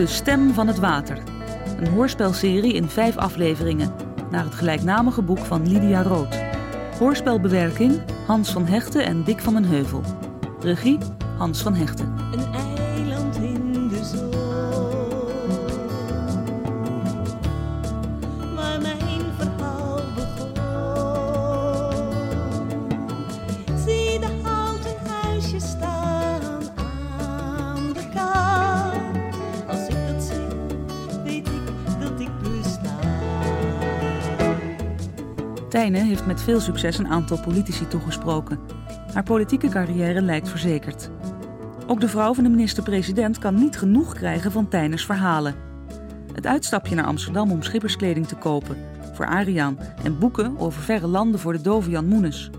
De Stem van het Water. Een hoorspelserie in vijf afleveringen, naar het gelijknamige boek van Lydia Rood. Hoorspelbewerking Hans van Hechten en Dick van den Heuvel. Regie Hans van Hechten. Tijne heeft met veel succes een aantal politici toegesproken. Haar politieke carrière lijkt verzekerd. Ook de vrouw van de minister-president kan niet genoeg krijgen van Tijners verhalen. Het uitstapje naar Amsterdam om schipperskleding te kopen voor Ariaan en boeken over verre landen voor de dove Jan Moenes.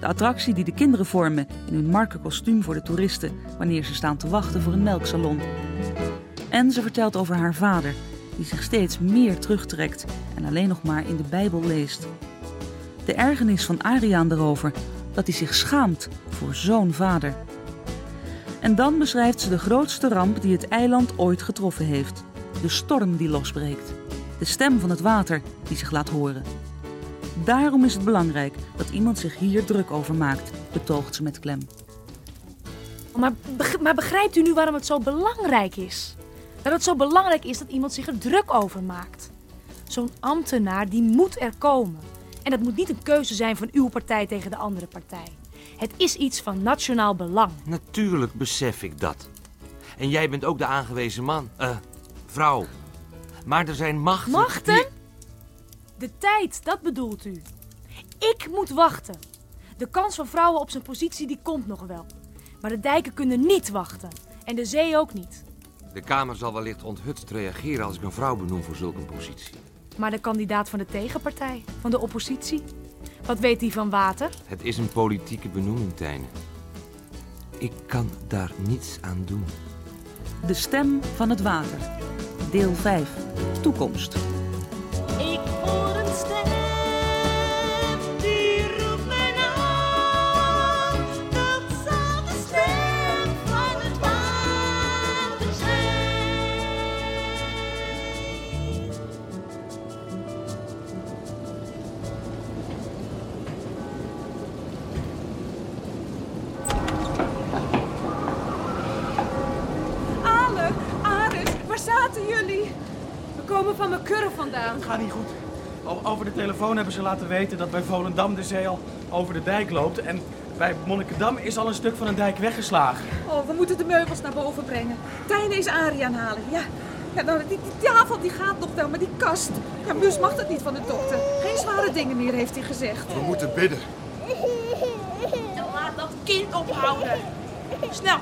De attractie die de kinderen vormen in hun markenkostuum voor de toeristen wanneer ze staan te wachten voor een melksalon. En ze vertelt over haar vader, die zich steeds meer terugtrekt en alleen nog maar in de Bijbel leest. De ergernis van Ariaan erover dat hij zich schaamt voor zo'n vader. En dan beschrijft ze de grootste ramp die het eiland ooit getroffen heeft: de storm die losbreekt, de stem van het water die zich laat horen. Daarom is het belangrijk dat iemand zich hier druk over maakt, betoogt ze met klem. Maar, maar begrijpt u nu waarom het zo belangrijk is? Dat het zo belangrijk is dat iemand zich er druk over maakt. Zo'n ambtenaar die moet er komen. En dat moet niet een keuze zijn van uw partij tegen de andere partij. Het is iets van nationaal belang. Natuurlijk besef ik dat. En jij bent ook de aangewezen man. eh, vrouw. Maar er zijn machten... Machten? die- De tijd, dat bedoelt u. Ik moet wachten. De kans van vrouwen op zijn positie die komt nog wel. Maar de dijken kunnen niet wachten. En de zee ook niet. De Kamer zal wellicht onthutst reageren als ik een vrouw benoem voor zulke positie. Maar de kandidaat van de tegenpartij, van de oppositie? Wat weet hij van water? Het is een politieke benoeming, Tijne. Ik kan daar niets aan doen. De stem van het water. Deel 5. Toekomst. Zaten jullie? We komen van mijn kurre vandaan. Gaat niet goed. Over de telefoon hebben ze laten weten dat bij Volendam de zee al over de dijk loopt. En bij Monnikendam is al een stuk van een dijk weggeslagen. Oh, we moeten de meubels naar boven brengen. Tijne is Arie aanhalen. Ja, ja nou, die, die tafel die gaat nog wel, maar die kast. Ja, Mus mag dat niet van de dokter. Geen zware dingen meer, heeft hij gezegd. We moeten bidden. Laat dat kind ophouden. Snel,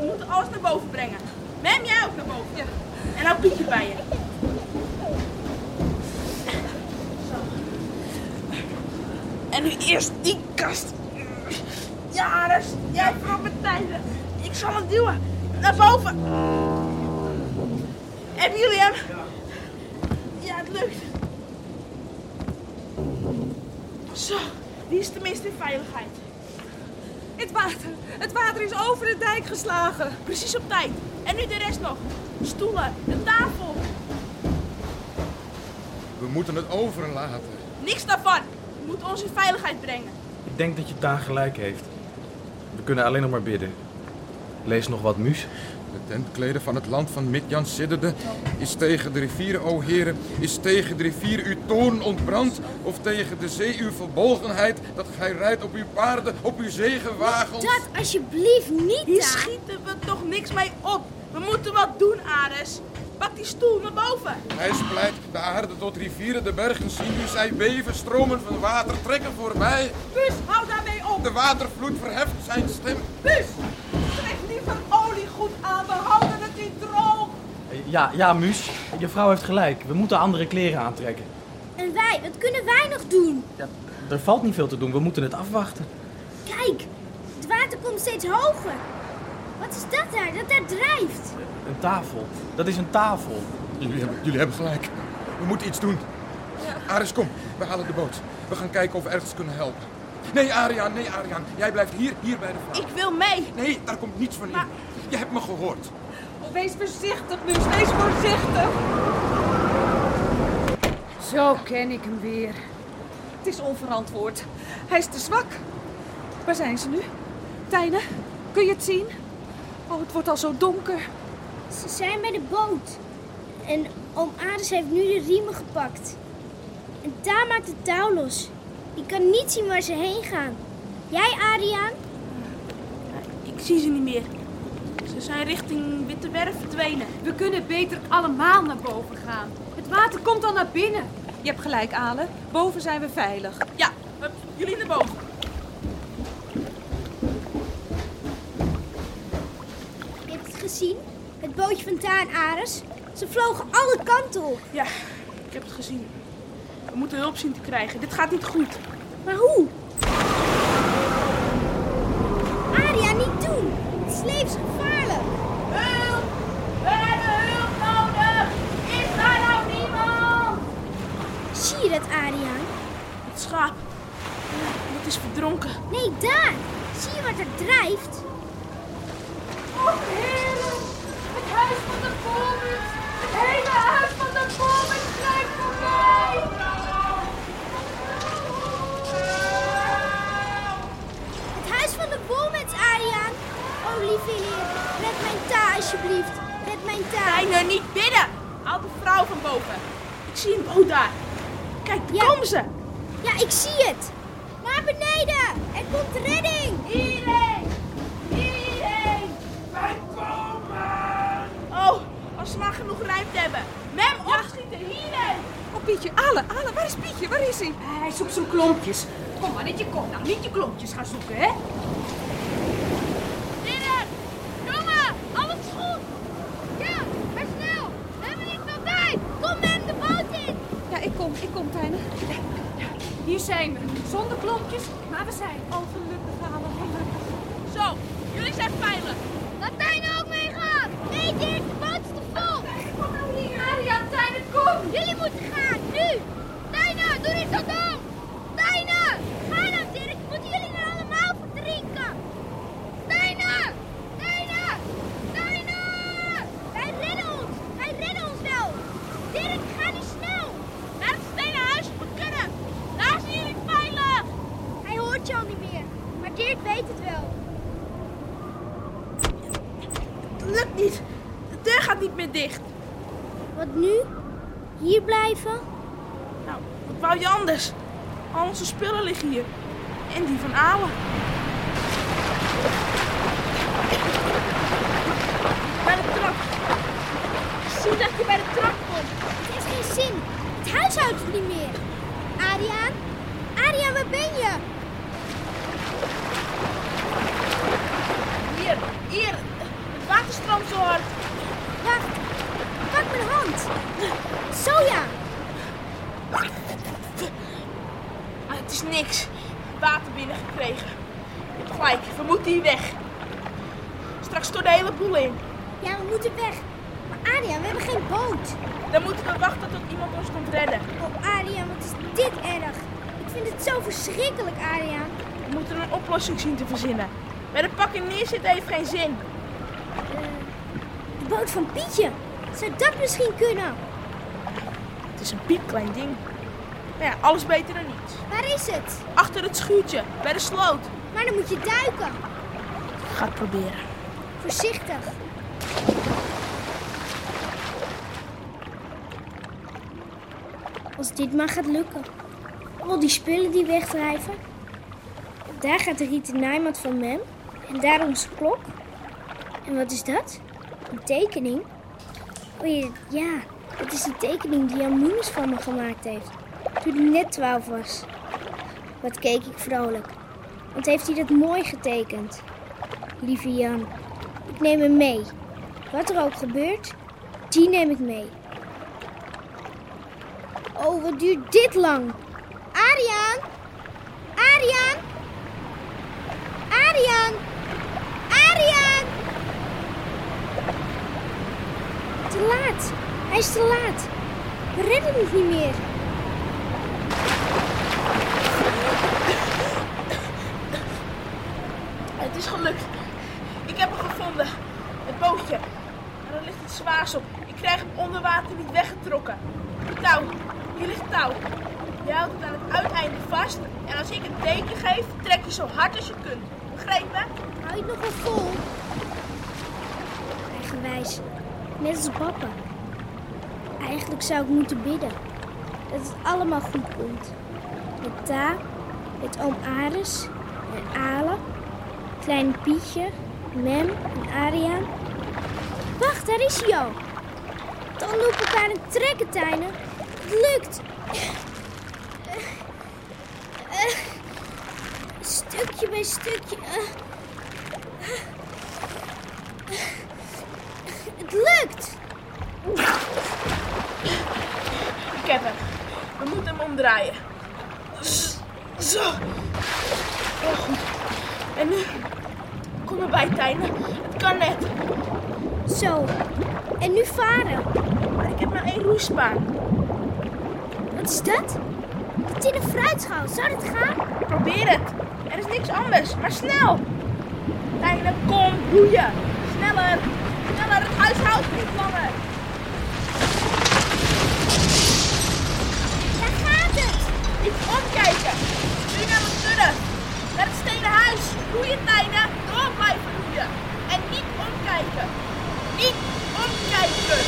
we moeten alles naar boven brengen. Mem, jij ook naar boven. Ja. En nou Pietje bij je. En nu eerst die kast. Ja, Ares, jij met tijden. Ik zal hem duwen. Naar boven. Hebben jullie hem? Ja, het lukt. Zo, die is tenminste in veiligheid. Het water, het water is over de dijk geslagen. Precies op tijd. En nu de rest nog. Stoelen, een tafel. We moeten het overlaten. Niks daarvan. We moeten ons in veiligheid brengen. Ik denk dat je daar gelijk heeft. We kunnen alleen nog maar bidden. Lees nog wat muus. De tentkleden van het land van Midjan sidderde. Is tegen de rivieren, o heren, is tegen de rivier uw toorn ontbrand? Of tegen de zee uw verbolgenheid, dat gij rijdt op uw paarden, op uw zegenwagens? Dat alsjeblieft niet Hier daar. schieten we toch niks mee op. We moeten wat doen, Ares. Pak die stoel naar boven. Hij splijt de aarde tot rivieren, de bergen zien u, zij beven, stromen van water trekken voorbij. Bus, hou daarmee op. De watervloed verheft zijn stem. Liever oliegoed aan. We houden het niet droog. Ja, ja, muus. Je vrouw heeft gelijk. We moeten andere kleren aantrekken. En wij, wat kunnen wij nog doen? Ja, er valt niet veel te doen. We moeten het afwachten. Kijk, het water komt steeds hoger. Wat is dat daar, dat daar drijft? Een tafel. Dat is een tafel. Jullie hebben, jullie hebben gelijk. We moeten iets doen. Aris, kom. We halen de boot. We gaan kijken of we ergens kunnen helpen. Nee, Ariaan, nee, Ariaan. Jij blijft hier, hier bij de vrouw. Ik wil mee. Nee, daar komt niets van in. Je hebt me gehoord. We wees voorzichtig, Mus. Wees voorzichtig. Zo ken ik hem weer. Het is onverantwoord. Hij is te zwak. Waar zijn ze nu? Tijne, kun je het zien? Oh, het wordt al zo donker. Ze zijn bij de boot. En oom Aris heeft nu de riemen gepakt. En daar maakt het touw los. Ik kan niet zien waar ze heen gaan. Jij, Adriaan? Ik zie ze niet meer. Ze zijn richting Witte Werf verdwenen. We kunnen beter allemaal naar boven gaan. Het water komt al naar binnen. Je hebt gelijk, Ale. Boven zijn we veilig. Ja, hup, jullie naar boven. Je hebt het gezien? Het bootje van Ta en Aris. Ze vlogen alle kanten op. Ja, ik heb het gezien. We moeten hulp zien te krijgen. Dit gaat niet goed. Maar hoe? Adriaan, niet doen. Het is levensgevaarlijk. Hulp! We hebben hulp nodig! Is daar nou niemand? Zie je dat, Adriaan? Het schaap. Het is verdronken. Nee, daar. Zie je wat er drijft? Oh, heren! Het huis van de Bolmens! Het hele huis van de Bolmens drijft voorbij! Het huis van de Bolmens, Adriaan. Oh, lieve heer. Red mijn ta, alsjeblieft. Red mijn ta. Reiner, niet binnen! Haal de vrouw van boven. Ik zie een boot daar. Kijk, daar Ja. komen ze. Ja, ik zie het. Naar beneden. Er komt redding. Hierheen! Hierheen! Wij komen! Oh, als ze maar genoeg ruimte hebben. Mem, opschieten, hierheen! Oh, Pietje, Ale, Ale, waar is Pietje? Waar is hij? Hij zoekt zijn klompjes. Kom maar, niet je kom nou. Niet je klompjes gaan zoeken, hè? Binnen. Jongen, alles goed? Ja, maar snel. We hebben niet veel tijd. Kom met de boot in. Ja, Hier zijn we. Zonder klompjes, maar we zijn. Oh, gelukkig, Ale, gelukkig. Zo, jullie zijn veilig. Laat Tijne ook meegaan. Nee, Dirk, de boot is te vol. Kom nou hier. Tijne, kom! Jullie moeten gaan, nu. Tijne, doe niet dom. Tijne, ga nou, Dirk. Moeten jullie er allemaal verdrinken? Tijne, Tijne, Tijne. Wij redden ons. Wij redden ons wel. Dirk, ga niet snel. Naar het stenen huis moet kunnen. Daar zijn jullie veilig. Hij hoort je al niet meer. Maar Dirk weet het wel. Het lukt niet. De deur gaat niet meer dicht. Wat nu? Hier blijven? Nou, wat wou je anders? Al onze spullen liggen hier. En die van Alen. Bij de trap. Ik zie dat je bij de trap komt. Het heeft geen zin. Het huis houdt het niet meer. Adriaan? Adriaan, waar ben je? Hier, hier. Het water stroomt zo hard. Wacht. Pak mijn hand. Zo ja. Ah, het is niks. Water binnengekregen. Je hebt gelijk, we moeten hier weg. Straks stort de hele boel in. Ja, we moeten weg. Maar Adriaan, we hebben geen boot. Dan moeten we wachten tot iemand ons komt redden. Oh, Adriaan, wat is dit erg. Ik vind het zo verschrikkelijk, Adriaan. We moeten een oplossing zien te verzinnen. Bij de pakken neerzitten heeft geen zin. Eh, de boot van Pietje. Zou dat misschien kunnen? Het is een piepklein ding. Maar ja, alles beter dan niets. Waar is het? Achter het schuurtje, bij de sloot. Maar dan moet je duiken. Ik ga het proberen. Voorzichtig. Als dit maar gaat lukken. Al die spullen die wegdrijven. Daar gaat de rieten naaimat van Mem. En daar onze klok. En wat is dat? Een tekening? Oh ja, dat is die tekening die Jan Moeners van me gemaakt heeft. Toen hij net twaalf was. Wat keek ik vrolijk. Want heeft hij dat mooi getekend. Lieve Jan, ik neem hem mee. Wat er ook gebeurt, die neem ik mee. Oh, wat duurt dit lang? Ariaan! Ariaan! Ariaan! Ariaan! Te laat. Hij is te laat. We redden het niet meer. Het is gelukt. Ik heb hem gevonden. Het bootje. En er ligt zwaars op. Ik krijg hem onder water niet weggetrokken. Touw, hier ligt touw. Je houdt het aan het uiteinde vast. En als ik een teken geef, trek je zo hard als je kunt. Begrepen? Hou je het nog wel vol? Eigenwijs. Net als papa. Eigenlijk zou ik moeten bidden. Dat het allemaal goed komt. Met Ta, met oom Aris en Ale, kleine Pietje, Mem en Ariaan. Wacht, daar is hij al. Tanden op elkaar en trekken, Tijnen. Het lukt. Eh, Stukje bij stukje. eh. Het lukt! Ik heb hem. We moeten hem omdraaien. Zo. Heel goed. En nu? Kom erbij, Tijne. Het kan net. Zo. En nu varen. Maar ik heb maar één roeispaan. Wat is dat? Het in een fruitschaal. Zou dat gaan? Probeer het. Er is niks anders. Maar snel. Tijne, kom. Roeien. Sneller. Sneller. Het huis houdt niet langer. Daar gaat het! Niet omkijken. Nu naar de kudde. Naar het stenen huis. Roeien, Tijne. Door blijven roeien. En niet omkijken. Niet omkijken.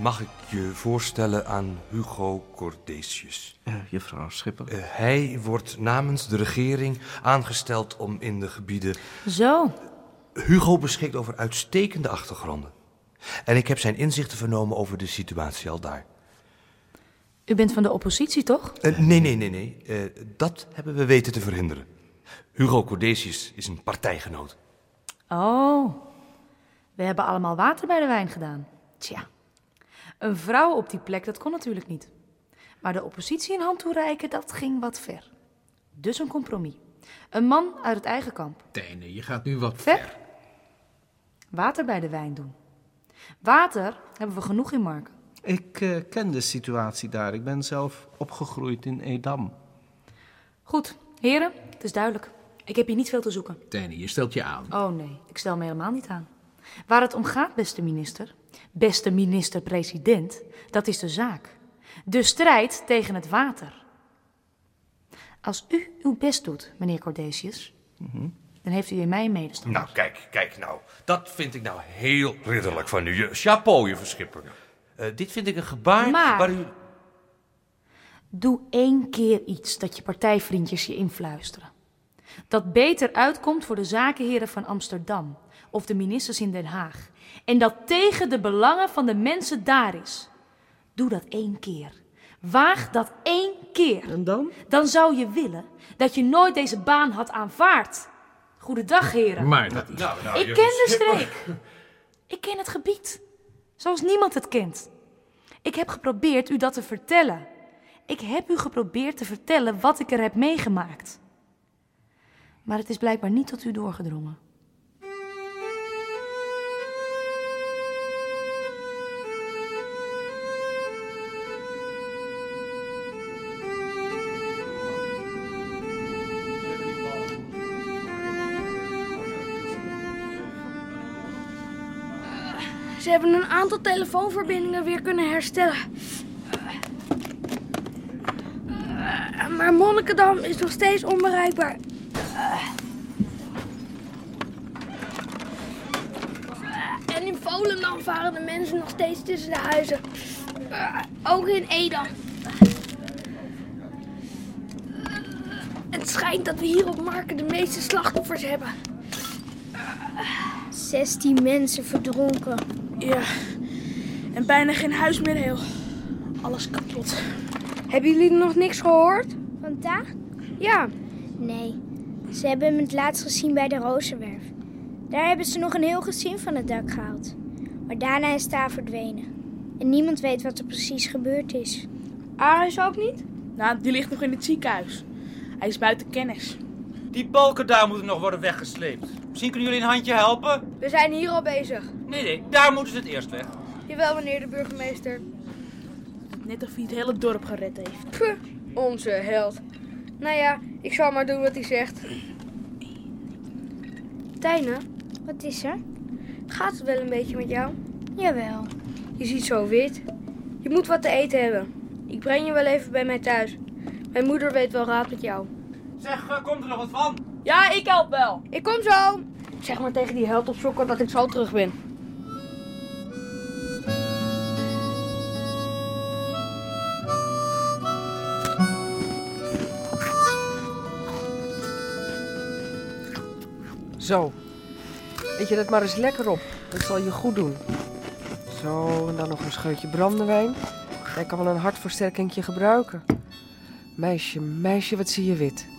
Mag ik je voorstellen aan Hugo Cordesius? Juffrouw Schipper. Eh, hij wordt namens de regering aangesteld om in de gebieden... Zo. Hugo beschikt over uitstekende achtergronden. En ik heb zijn inzichten vernomen over de situatie al daar. U bent van de oppositie, toch? Eh, nee, nee, nee, nee. Eh, dat hebben we weten te verhinderen. Hugo Cordesius is een partijgenoot. Oh. We hebben allemaal water bij de wijn gedaan. Tja. Een vrouw op die plek, dat kon natuurlijk niet. Maar de oppositie een hand toereiken, dat ging wat ver. Dus een compromis. Een man uit het eigen kamp. Tijne, je gaat nu wat Ver. Water bij de wijn doen. Water hebben we genoeg in Marken. Ik eh, ken de situatie daar. Ik ben zelf opgegroeid in Edam. Goed, heren, het is duidelijk. Ik heb hier niet veel te zoeken. Tijne, je stelt je aan. Oh nee, ik stel me helemaal niet aan. Waar het om gaat, beste minister, beste minister-president, dat is de zaak. De strijd tegen het water. Als u uw best doet, meneer Cordesius, dan heeft u in mij een medestander. Nou, kijk, kijk nou. Dat vind ik nou heel ridderlijk van u. Je, chapeau, je verschipper. Eh, dit vind ik een gebaar Maar- waar u... Doe één keer iets dat je partijvriendjes je influisteren. Dat beter uitkomt voor de zakenheren van Amsterdam of de ministers in Den Haag. En dat tegen de belangen van de mensen daar is. Doe dat één keer. Waag dat één keer. En dan? Dan zou je willen dat je nooit deze baan had aanvaard. Goedendag, heren. Maar dat. Nou, nou, Ik ken de streek. Ik ken het gebied. Zoals niemand het kent. Ik heb geprobeerd u dat te vertellen. Ik heb u geprobeerd te vertellen wat ik er heb meegemaakt. Maar het is blijkbaar niet tot u doorgedrongen. Ze hebben een aantal telefoonverbindingen weer kunnen herstellen. Maar Monnikendam is nog steeds onbereikbaar. En in Volendam varen de mensen nog steeds tussen de huizen. Ook in Edam. Het schijnt dat we hier op Marken de meeste slachtoffers hebben. 16 mensen verdronken. Ja. En bijna geen huis meer heel. Alles kapot. Hebben jullie nog niks gehoord? Van Ta? Ja. Nee. Ze hebben hem het laatst gezien bij de Rozenwerf. Daar hebben ze nog een heel gezin van het dak gehaald. Maar daarna is Ta verdwenen. En niemand weet wat er precies gebeurd is. Aris ook niet? Nou, die ligt nog in het ziekenhuis. Hij is buiten kennis. Die balken daar moeten nog worden weggesleept. Misschien kunnen jullie een handje helpen? We zijn hier al bezig. Nee, nee, daar moeten ze het eerst weg. Jawel, meneer de burgemeester. Net of hij het hele dorp gered heeft. Puh, onze held. Nou ja, ik zal maar doen wat hij zegt. Tijne, Wat is er? gaat het wel een beetje met jou? Jawel. Je ziet zo wit. Je moet wat te eten hebben. Ik breng je wel even bij mij thuis. Mijn moeder weet wel raad met jou. Zeg, eh, komt er nog wat van? Ja, ik help wel. Ik kom zo! Zeg maar tegen die held op sokken dat ik zo terug ben. Zo. Eet je dat maar eens lekker op. Dat zal je goed doen. Zo, en dan nog een scheutje brandewijn. Jij kan wel een hartversterkingje gebruiken. Meisje, meisje, wat zie je wit.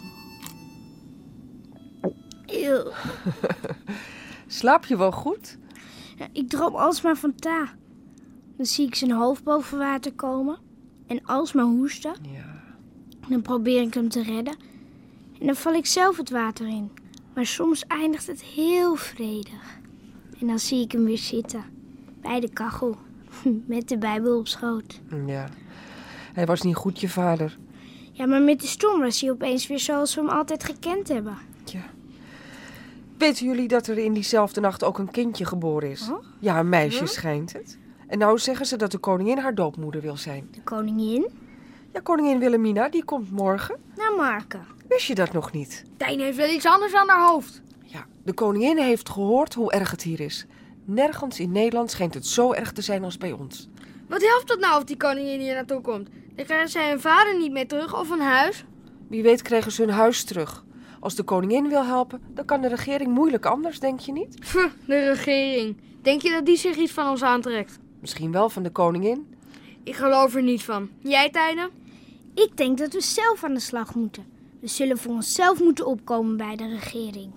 Slaap je wel goed? Ja, ik droom alsmaar van Ta. Dan zie ik zijn hoofd boven water komen. En alsmaar hoesten. Ja. Dan probeer ik hem te redden. En dan val ik zelf het water in. Maar soms eindigt het heel vredig. En dan zie ik hem weer zitten. Bij de kachel. Met de Bijbel op schoot. Ja. Hij was niet goed, je vader. Ja, maar met de storm was hij opeens weer zoals we hem altijd gekend hebben. Weten jullie dat er in diezelfde nacht ook een kindje geboren is? Oh? Ja, een meisje Huh? schijnt het. En nou zeggen ze dat de koningin haar doopmoeder wil zijn. De koningin? Ja, koningin Wilhelmina, die komt morgen. Naar Marken. Wist je dat nog niet? Tijn heeft wel iets anders aan haar hoofd. De koningin heeft gehoord hoe erg het hier is. Nergens in Nederland schijnt het zo erg te zijn als bij ons. Wat helpt het nou of die koningin hier naartoe komt? Dan krijgen zij hun vader niet meer terug of een huis. Wie weet krijgen ze hun huis terug. Als de koningin wil helpen, dan kan de regering moeilijk anders, denk je niet? Pff, de regering. Denk je dat die zich iets van ons aantrekt? Misschien wel van de koningin. Ik geloof er niet van. Jij, Tijne? Ik denk dat we zelf aan de slag moeten. We zullen voor onszelf moeten opkomen bij de regering.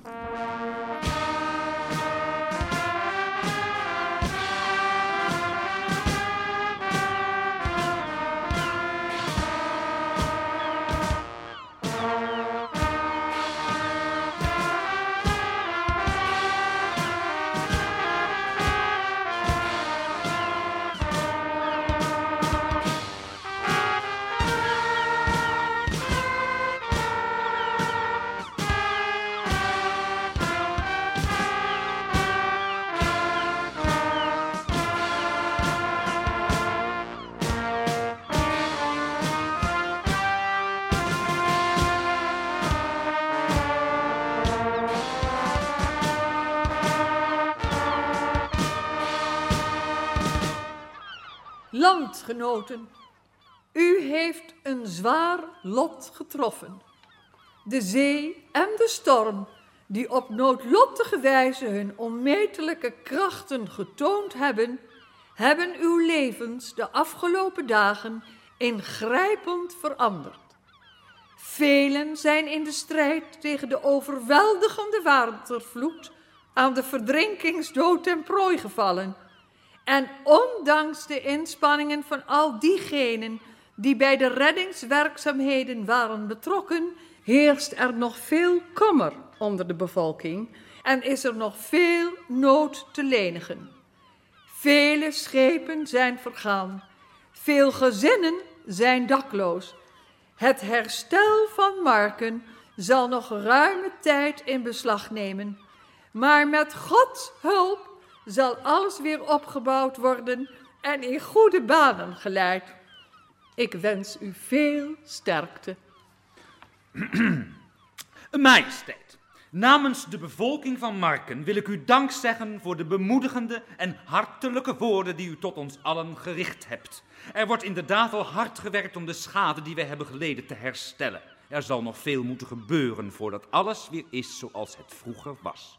Landgenoten, u heeft een zwaar lot getroffen. De zee en de storm, die op noodlottige wijze hun onmetelijke krachten getoond hebben, hebben uw levens de afgelopen dagen ingrijpend veranderd. Velen zijn in de strijd tegen de overweldigende watervloed aan de verdrinkingsdood ten prooi gevallen. En ondanks de inspanningen van al diegenen die bij de reddingswerkzaamheden waren betrokken, heerst er nog veel kommer onder de bevolking en is er nog veel nood te lenigen. Vele schepen zijn vergaan, veel gezinnen zijn dakloos. Het herstel van Marken zal nog ruime tijd in beslag nemen, maar met Gods hulp zal alles weer opgebouwd worden en in goede banen geleid. Ik wens u veel sterkte. Majesteit, namens de bevolking van Marken wil ik u dank zeggen voor de bemoedigende en hartelijke woorden die u tot ons allen gericht hebt. Er wordt inderdaad al hard gewerkt om de schade die wij hebben geleden te herstellen. Er zal nog veel moeten gebeuren voordat alles weer is zoals het vroeger was.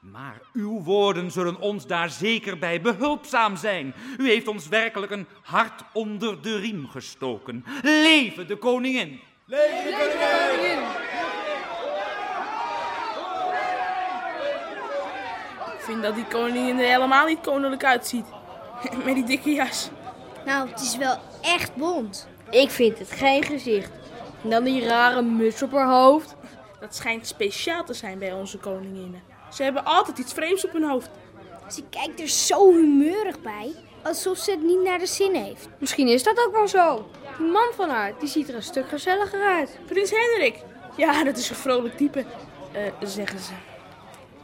Maar uw woorden zullen ons daar zeker bij behulpzaam zijn. U heeft ons werkelijk een hart onder de riem gestoken. Leven de koningin! Leven de koningin! Ik vind dat die koningin er helemaal niet koninklijk uitziet. Met die dikke jas. Nou, het is wel echt bont. Ik vind het geen gezicht. En dan die rare muts op haar hoofd. Dat schijnt speciaal te zijn bij onze koninginnen. Ze hebben altijd iets vreemds op hun hoofd. Ze kijkt er zo humeurig bij, alsof ze het niet naar de zin heeft. Misschien is dat ook wel zo. Die man van haar, die ziet er een stuk gezelliger uit. Prins Hendrik. Ja, dat is een vrolijk type, eh, zeggen ze.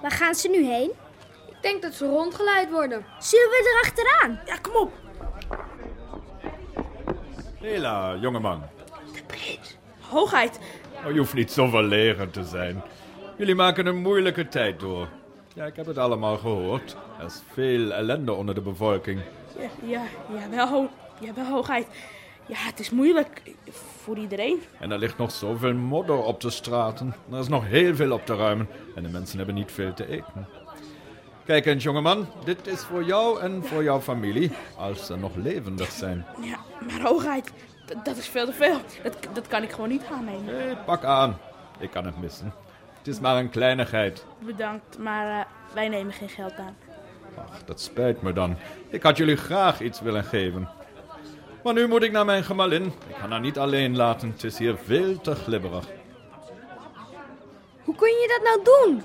Waar gaan ze nu heen? Ik denk dat ze rondgeleid worden. Zullen we erachteraan? Ja, kom op. Hela, jongeman. Hoogheid. Oh, je hoeft niet zo verlegen te zijn. Jullie maken een moeilijke tijd door. Ja, ik heb het allemaal gehoord. Er is veel ellende onder de bevolking. Ja, ja, jawel, jawel, hoogheid. Ja, het is moeilijk voor iedereen. En er ligt nog zoveel modder op de straten. Er is nog heel veel op te ruimen. En de mensen hebben niet veel te eten. Kijk eens, jongeman. Dit is voor jou en voor jouw familie. Als ze nog levendig zijn. Ja, maar hoogheid, dat is veel te veel. Dat, dat kan ik gewoon niet aannemen. Nee, pak aan. Ik kan het missen. Het is maar een kleinigheid. Bedankt, maar eh, wij nemen geen geld aan. Ach, dat spijt me dan. Ik had jullie graag iets willen geven. Maar nu moet ik naar mijn gemalin. Ik kan haar niet alleen laten. Het is hier veel te glibberig. Hoe kun je dat nou doen?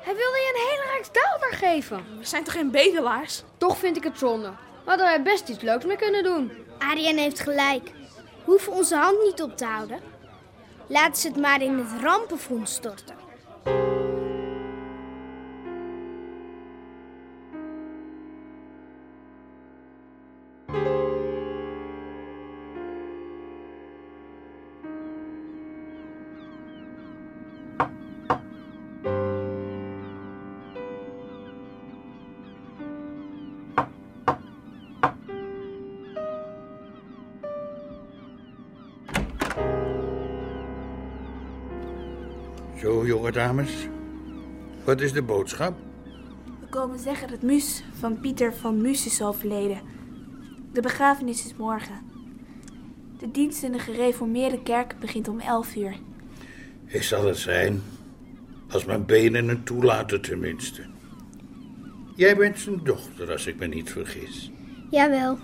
Hij wilde je een hele rijksdaalder geven. We zijn toch geen bedelaars? Toch vind ik het zonde. We hadden er best iets leuks mee kunnen doen. Ariane heeft gelijk. We hoeven onze hand niet op te houden. Laten ze het maar in het rampenfonds storten. Dames. Wat is de boodschap? We komen zeggen dat Muus van Pieter van Muus is overleden. De begrafenis is morgen. De dienst in de gereformeerde kerk begint om 11 uur. Ik zal het zijn. Als mijn benen het toelaten tenminste. Jij bent zijn dochter, als ik me niet vergis. Jawel.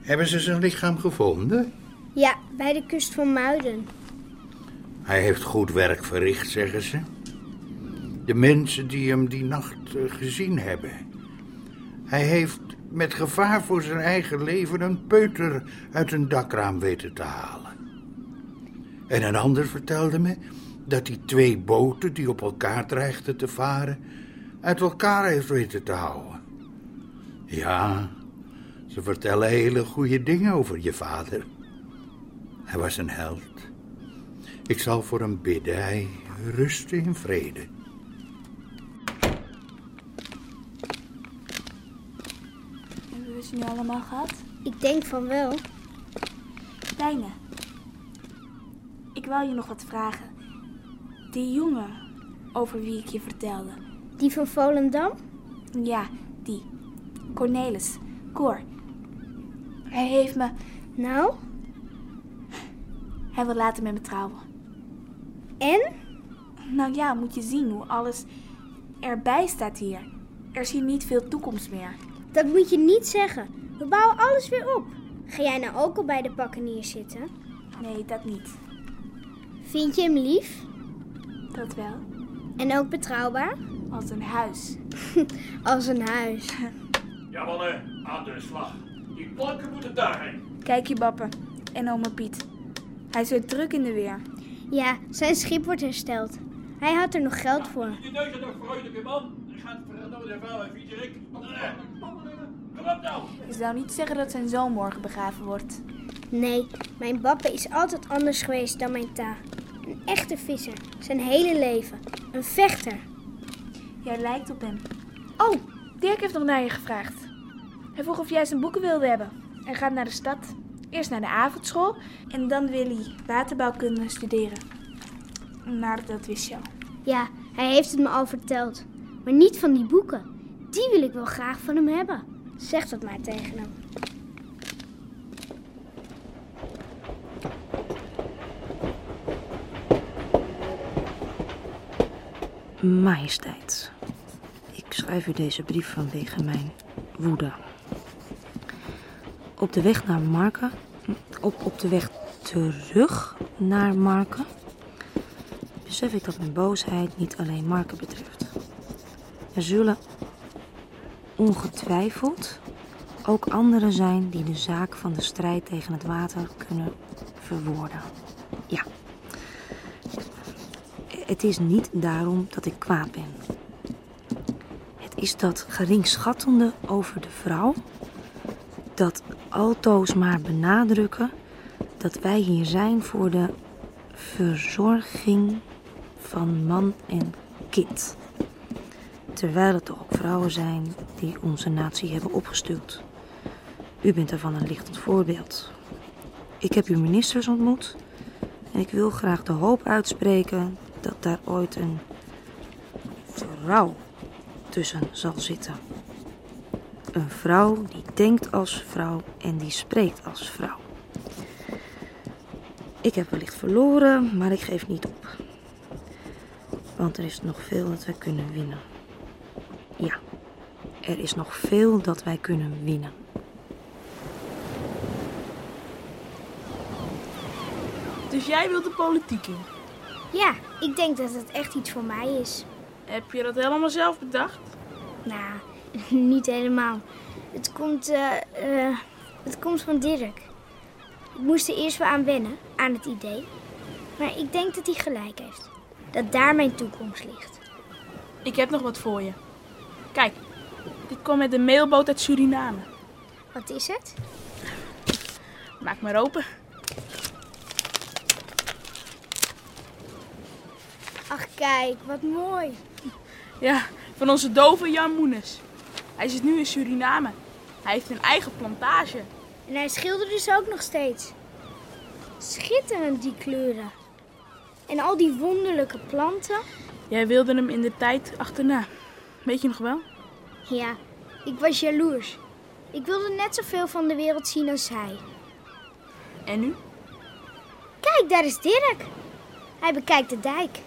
Hebben ze zijn lichaam gevonden? Ja, bij de kust van Muiden. Hij heeft goed werk verricht, zeggen ze. De mensen die hem die nacht eh, gezien hebben. Hij heeft met gevaar voor zijn eigen leven een peuter uit een dakraam weten te halen. En een ander vertelde me dat hij twee boten die op elkaar dreigden te varen, uit elkaar heeft weten te houden. Ja, ze vertellen hele goede dingen over je vader. Hij was een held. Ik zal voor hem bidden. Hij rustte in vrede. Hebben we ze nu allemaal gehad? Ik denk van wel. Tijne, ik wou je nog wat vragen. Die jongen over wie ik je vertelde. Die van Volendam? Ja, die. Cornelis. Cor. Hij heeft me... Nou? Hij wil later met me trouwen. En? Nou ja, moet je zien hoe alles erbij staat hier. Er is hier niet veel toekomst meer. Dat moet je niet zeggen. We bouwen alles weer op. Ga jij nou ook al bij de pakkenier zitten? Nee, dat niet. Vind je hem lief? Dat wel. En ook betrouwbaar? Als een huis. Als een huis. Ja, mannen, aan de slag. Die planken moeten daarheen. Kijk je, Bappen. En oma Piet. Hij is weer druk in de weer. Ja, zijn schip wordt hersteld. Hij had er nog geld voor. Die neus er toch vrolijke man. Ik ga het verdomme Vieterik. Kom op nou. Je zou niet zeggen dat zijn zoon morgen begraven wordt. Nee, mijn bappe is altijd anders geweest dan mijn ta. Een echte visser, zijn hele leven. Een vechter. Jij lijkt op hem. Oh, Dirk heeft nog naar je gevraagd. Hij vroeg of jij zijn boeken wilde hebben. Hij gaat naar de stad. Eerst naar de avondschool. En dan wil hij waterbouwkunde studeren. Maar dat wist je al. Ja, hij heeft het me al verteld. Maar niet van die boeken. Die wil ik wel graag van hem hebben. Zeg dat maar tegen hem. Majesteit, ik schrijf u deze brief vanwege mijn woede. Op de weg naar Marken, op, op de weg terug naar Marken, besef ik dat mijn boosheid niet alleen Marken betreft. Er zullen ongetwijfeld ook anderen zijn die de zaak van de strijd tegen het water kunnen verwoorden. Ja. Het is niet daarom dat ik kwaad ben. Het is dat geringschattende over de vrouw, dat altoos maar benadrukken dat wij hier zijn voor de verzorging van man en kind. Terwijl het toch ook vrouwen zijn die onze natie hebben opgestuurd. U bent daarvan een lichtend voorbeeld. Ik heb uw ministers ontmoet en ik wil graag de hoop uitspreken dat daar ooit een vrouw tussen zal zitten. Een vrouw die denkt als vrouw en die spreekt als vrouw. Ik heb wellicht verloren, maar ik geef niet op. Want er is nog veel dat wij kunnen winnen. Ja, er is nog veel dat wij kunnen winnen. Dus jij wilt de politiek in? Ja, ik denk dat het echt iets voor mij is. Heb je dat helemaal zelf bedacht? Nou, niet helemaal. Het komt, eh, eh, het komt van Dirk. Ik moest er eerst wel aan wennen, aan het idee. Maar ik denk dat hij gelijk heeft. Dat daar mijn toekomst ligt. Ik heb nog wat voor je. Kijk, dit komt met een mailboot uit Suriname. Wat is het? Maak maar open. Ach kijk, wat mooi. Ja, van onze dove Jan Moenes. Hij zit nu in Suriname. Hij heeft een eigen plantage. En hij schildert dus ook nog steeds. Schitterend die kleuren. En al die wonderlijke planten. Jij wilde hem in de tijd achterna. Weet je nog wel? Ja, ik was jaloers. Ik wilde net zoveel van de wereld zien als hij. En nu? Kijk, daar is Dirk. Hij bekijkt de dijk.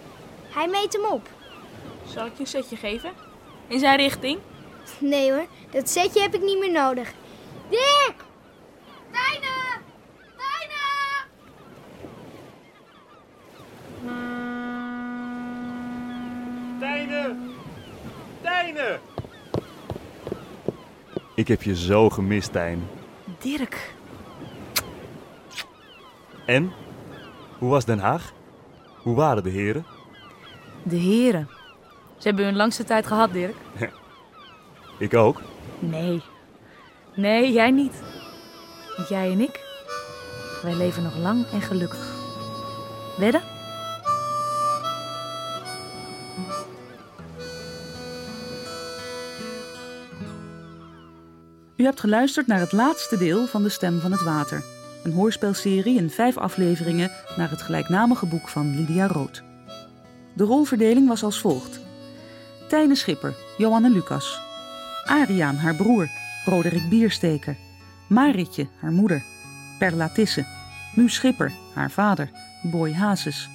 Hij meet hem op. Zal ik je een setje geven? In zijn richting? Nee hoor, dat setje heb ik niet meer nodig. Dirk! Tijne! Tijne! Tijne! Tijne! Ik heb je zo gemist, Tijn. Dirk. En? Hoe was Den Haag? Hoe waren de heren? De heren. Ze hebben hun langste tijd gehad, Dirk. Ik ook. Nee. Nee, jij niet. Want jij en ik, wij leven nog lang en gelukkig. Wedden? U hebt geluisterd naar het laatste deel van De Stem van het Water. Een hoorspelserie in vijf afleveringen naar het gelijknamige boek van Lydia Rood. De rolverdeling was als volgt. Tijne Schipper, Johanne Lucas. Ariaan, haar broer, Roderick Biersteker. Maritje, haar moeder. Perla Tisse. Schipper, haar vader, Boy Hazes.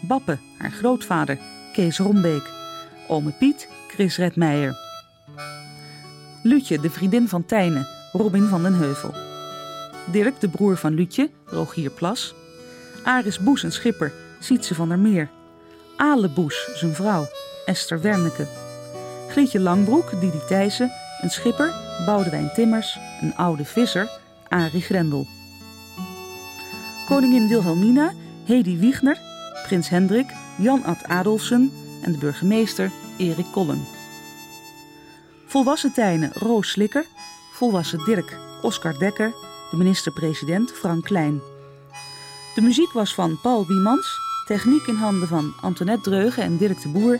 Bappe, haar grootvader, Kees Rombeek. Ome Piet, Chris Redmeijer. Lutje, de vriendin van Tijne, Robin van den Heuvel. Dirk, de broer van Lutje, Rogier Plas. Aris Boes, een schipper, Sietse van der Meer. Ale Boes, zijn vrouw, Esther Werneke. Grietje Langbroek, Didi Thijssen, een schipper, Boudewijn Timmers, een oude visser, Arie Grendel. Koningin Wilhelmina, Hedy Wiegner, prins Hendrik, Jan-Ad Adolfsen en de burgemeester Erik Kollen. Volwassen Tijnen Roos Slikker, volwassen Dirk Oscar Dekker, de minister-president Frank Klein. De muziek was van Paul Biemans, techniek in handen van Antoinette Dreugen en Dirk de Boer,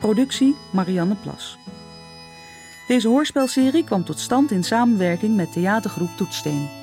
productie Marianne Plas. Deze hoorspelserie kwam tot stand in samenwerking met theatergroep Toetsteen.